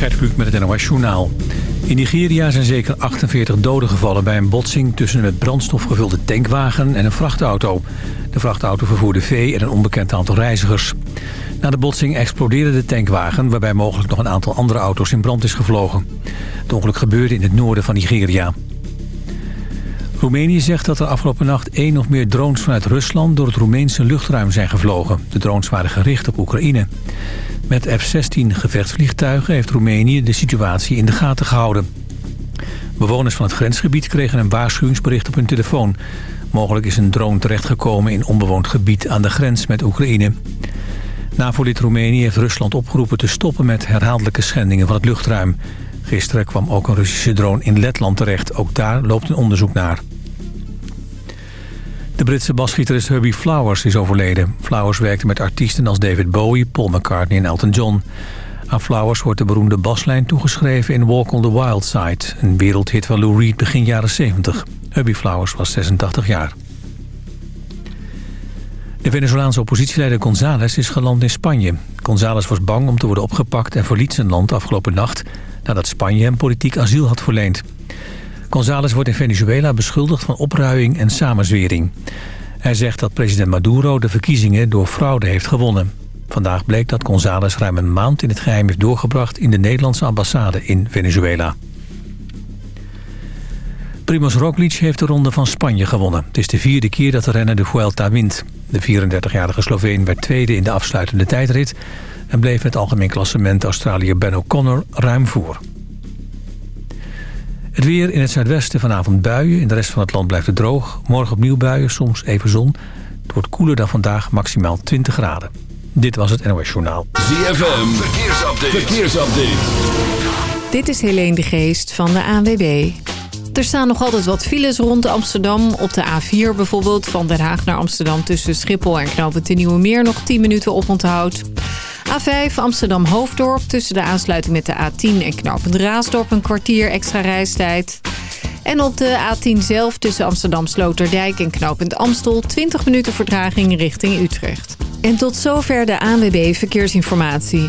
Gert met het NOS Journaal. In Nigeria zijn zeker 48 doden gevallen bij een botsing... tussen een met brandstof gevulde tankwagen en een vrachtauto. De vrachtauto vervoerde vee en een onbekend aantal reizigers. Na de botsing explodeerde de tankwagen... waarbij mogelijk nog een aantal andere auto's in brand is gevlogen. Het ongeluk gebeurde in het noorden van Nigeria. Roemenië zegt dat er afgelopen nacht één of meer drones vanuit Rusland... door het Roemeense luchtruim zijn gevlogen. De drones waren gericht op Oekraïne. Met F-16 gevechtsvliegtuigen heeft Roemenië de situatie in de gaten gehouden. Bewoners van het grensgebied kregen een waarschuwingsbericht op hun telefoon. Mogelijk is een drone terechtgekomen in onbewoond gebied aan de grens met Oekraïne. NAVO-lid Roemenië heeft Rusland opgeroepen te stoppen met herhaaldelijke schendingen van het luchtruim. Gisteren kwam ook een Russische drone in Letland terecht. Ook daar loopt een onderzoek naar. De Britse basgitarist Herbie Flowers is overleden. Flowers werkte met artiesten als David Bowie, Paul McCartney en Elton John. Aan Flowers wordt de beroemde baslijn toegeschreven in Walk on the Wild Side... een wereldhit van Lou Reed begin jaren 70. Herbie Flowers was 86 jaar. De Venezolaanse oppositieleider González is geland in Spanje. González was bang om te worden opgepakt en verliet zijn land afgelopen nacht... nadat Spanje hem politiek asiel had verleend. González wordt in Venezuela beschuldigd van opruiing en samenzwering. Hij zegt dat president Maduro de verkiezingen door fraude heeft gewonnen. Vandaag bleek dat González ruim een maand in het geheim heeft doorgebracht... in de Nederlandse ambassade in Venezuela. Primoz Roglic heeft de ronde van Spanje gewonnen. Het is de vierde keer dat de renner de Vuelta wint. De 34-jarige Sloveen werd tweede in de afsluitende tijdrit... en bleef het algemeen klassement Australië Ben O'Connor ruim voor. Het weer in het zuidwesten vanavond buien. In de rest van het land blijft het droog. Morgen opnieuw buien, soms even zon. Het wordt koeler dan vandaag, maximaal 20 graden. Dit was het NOS Journaal. ZFM, verkeersupdate. verkeersupdate. Dit is Helene de Geest van de ANWB. Er staan nog altijd wat files rond Amsterdam. Op de A4 bijvoorbeeld, van Den Haag naar Amsterdam... tussen Schiphol en Knoopend de Nieuwe Meer nog 10 minuten op onthoud. A5 Amsterdam-Hoofddorp tussen de aansluiting met de A10 en Knopend Raasdorp een kwartier extra reistijd. En op de A10 zelf tussen Amsterdam-Sloterdijk en Knopend Amstel 20 minuten vertraging richting Utrecht. En tot zover de ANWB Verkeersinformatie.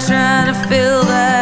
trying to fill that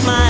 Smile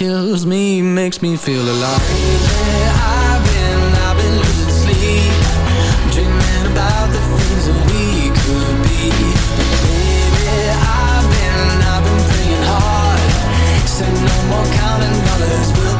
kills me makes me feel alive. I've been, I've been losing sleep Dreaming about the things that we could be. Baby, I've been, I've been praying hard. No more counting dollars, we'll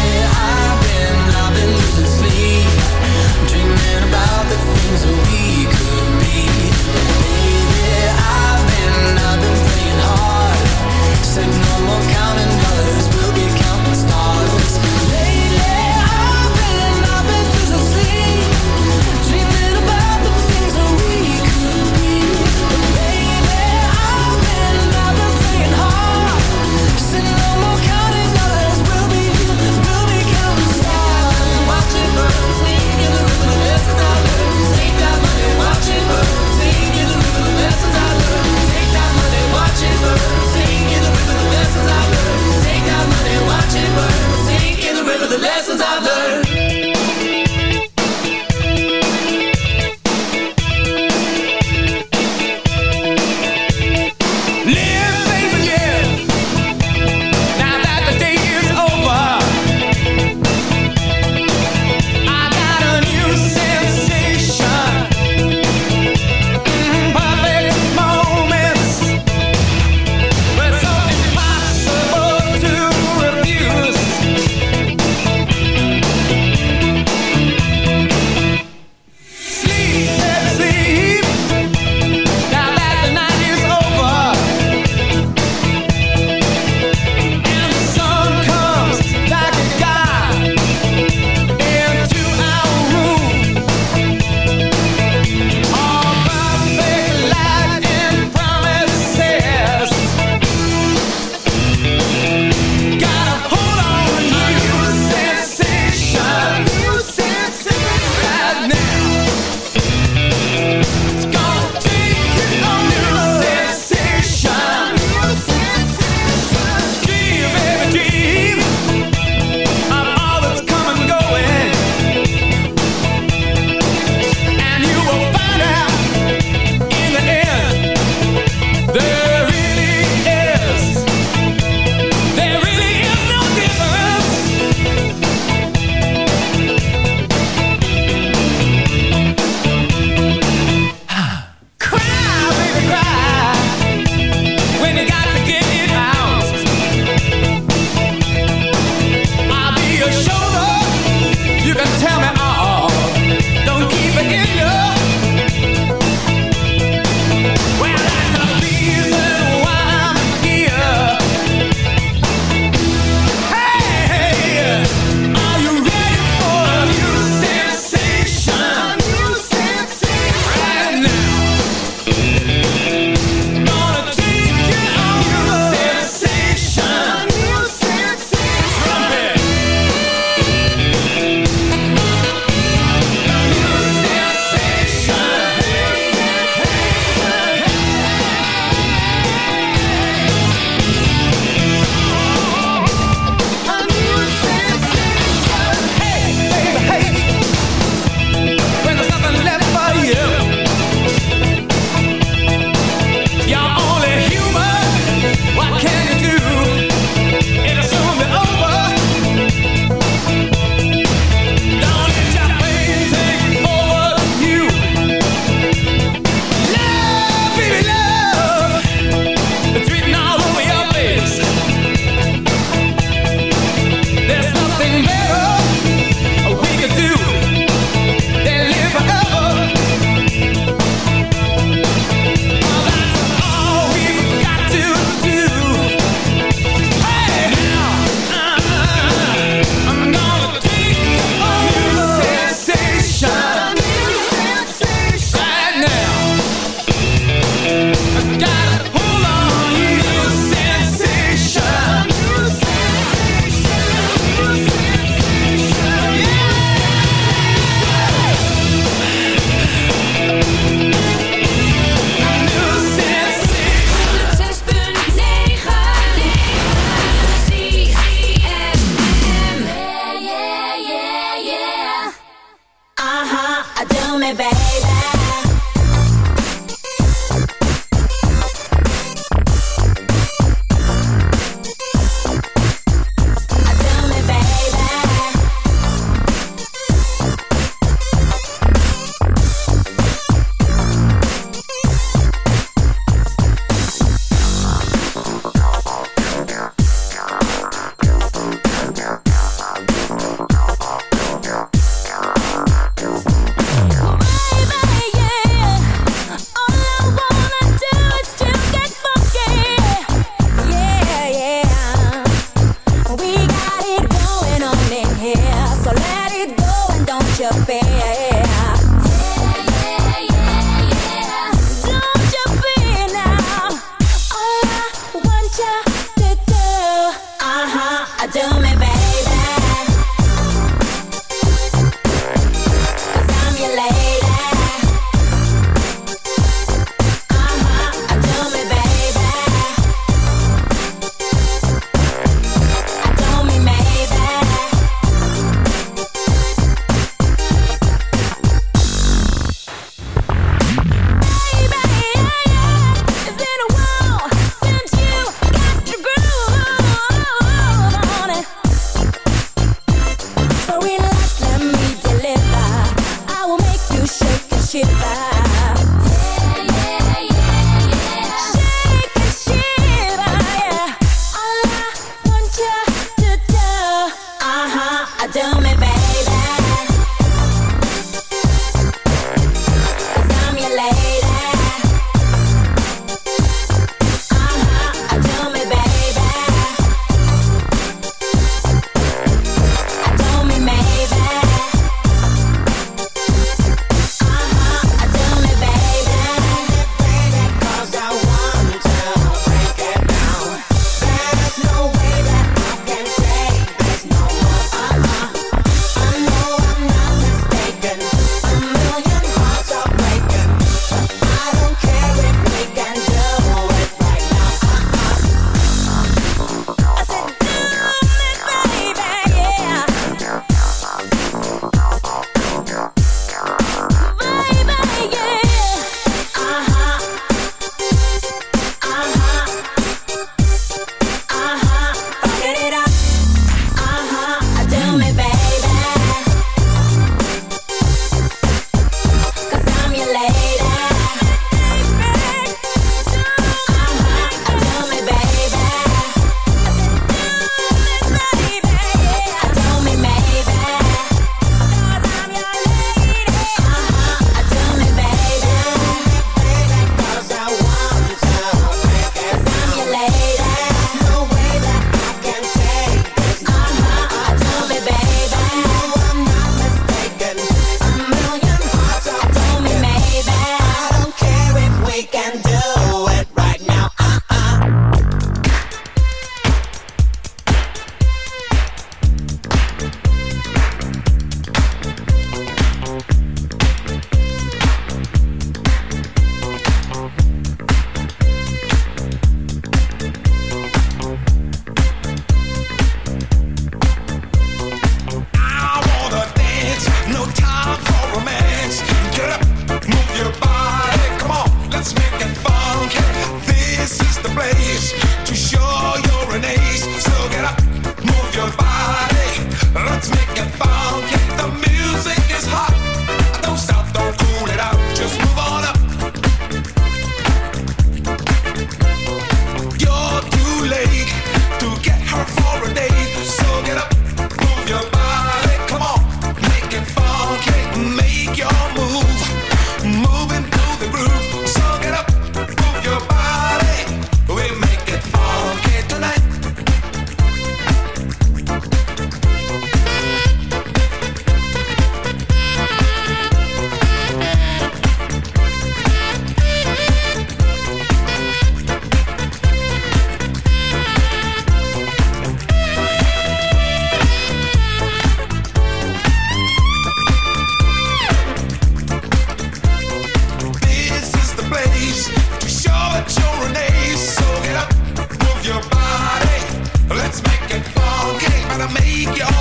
speak your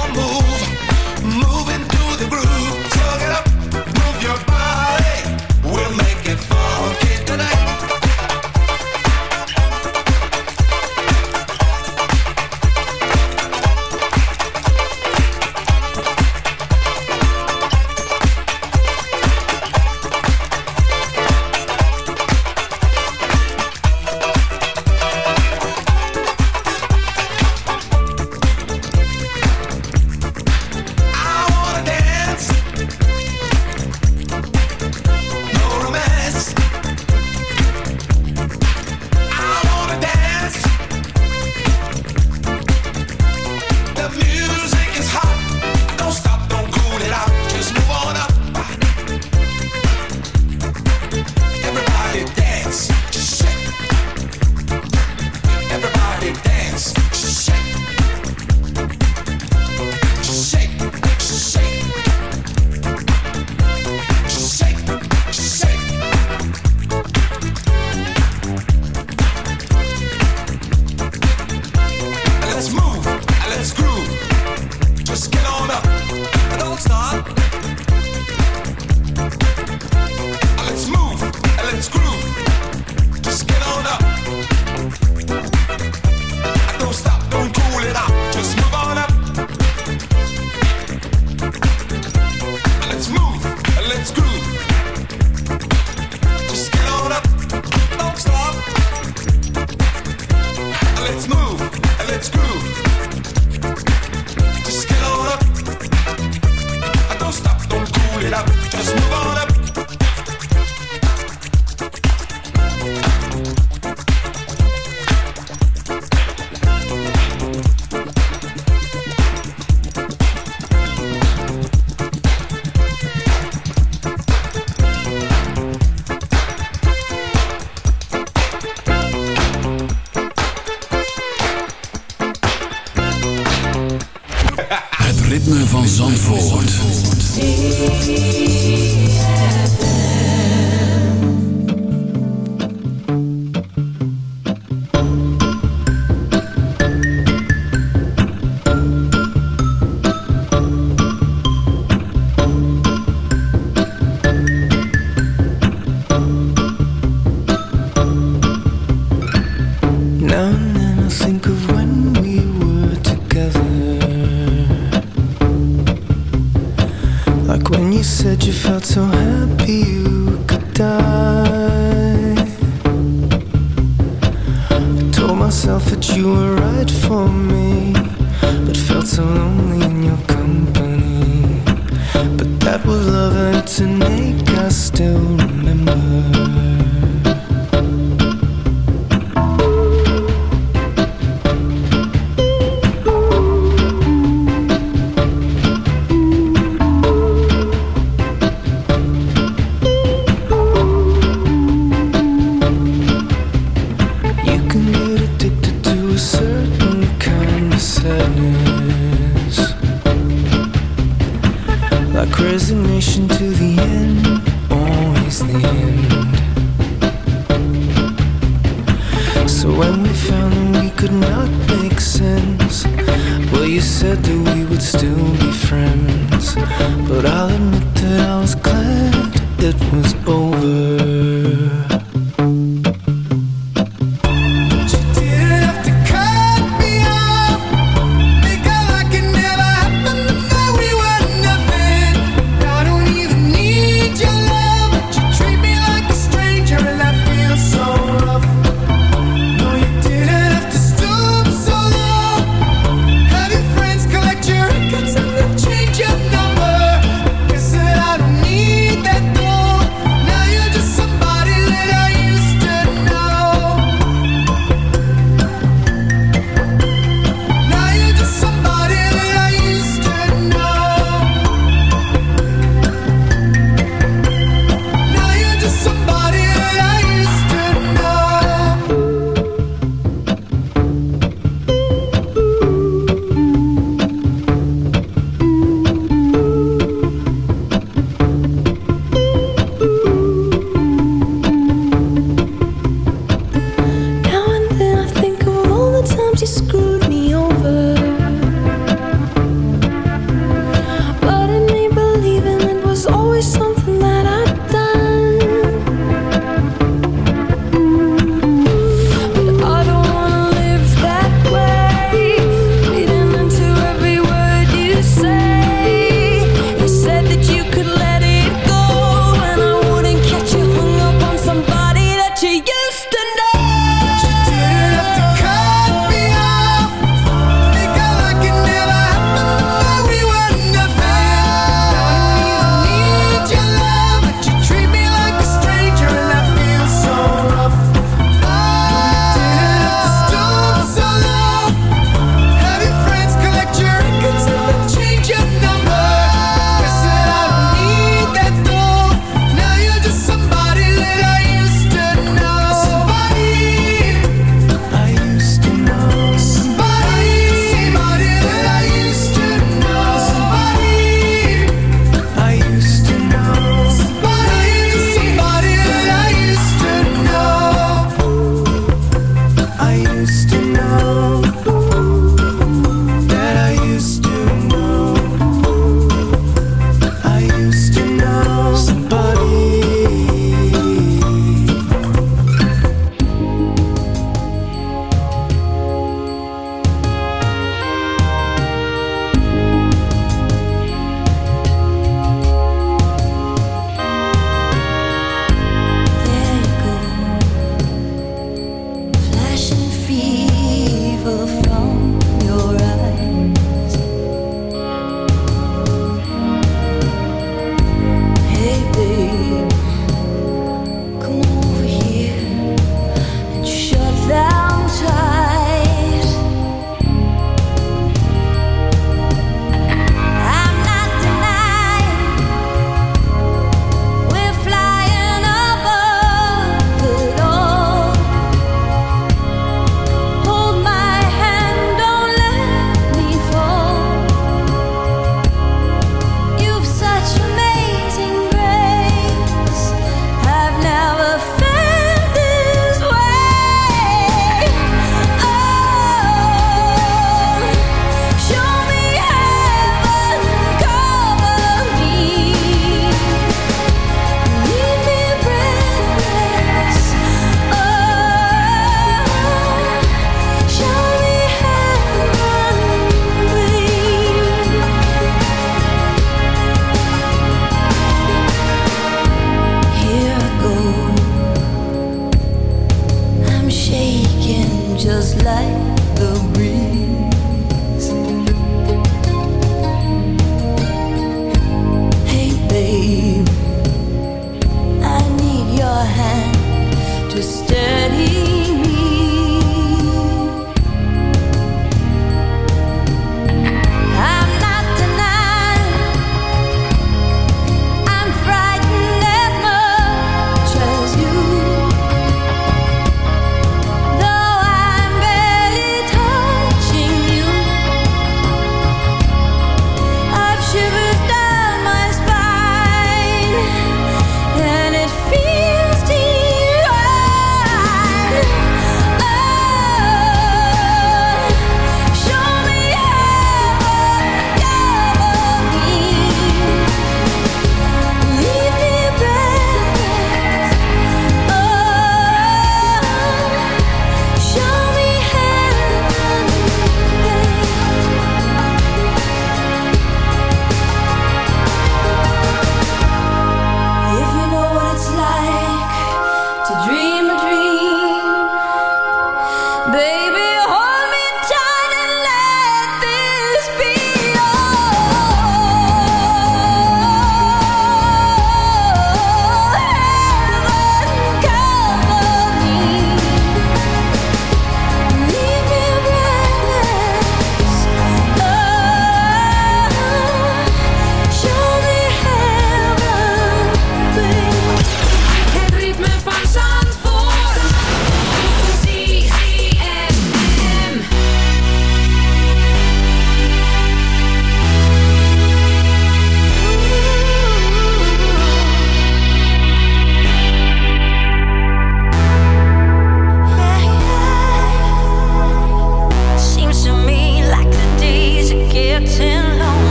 make sense. Well, you said that we would still be friends, but I'll admit that I was glad it was over.